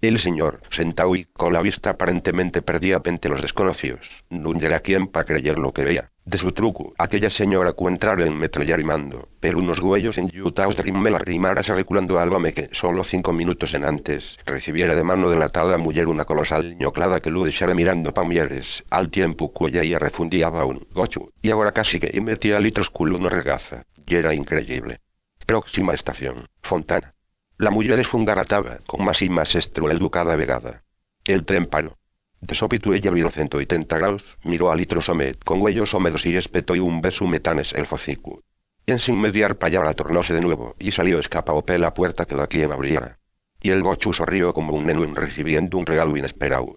El señor, sentado y con la vista aparentemente perdida ante los desconocidos, no era quien para creer lo que veía. De su truco, aquella señora entrar en metrallar y mando, pero unos güeyos en yutaos de rimela rimaras reculando álvame que, solo cinco minutos en antes, recibiera de mano de la tal mujer una colosal ñoclada que lo dejara mirando pa mujeres, al tiempo cuya ella refundiaba un gochu, y ahora casi que metía litros culo no regaza, y era increíble. Próxima estación, Fontana. La mujer es fungarataba, con más y más educada vegada. El tren pano. De sópitu ella viró 180 grados, miró a litro somet, con huellos húmedos y espeto y un beso metanes el focicu. En sin mediar la tornóse de nuevo, y salió escapaope la puerta que la quien abriera. Y el gochu sorrió como un nenu recibiendo un regalo inesperado.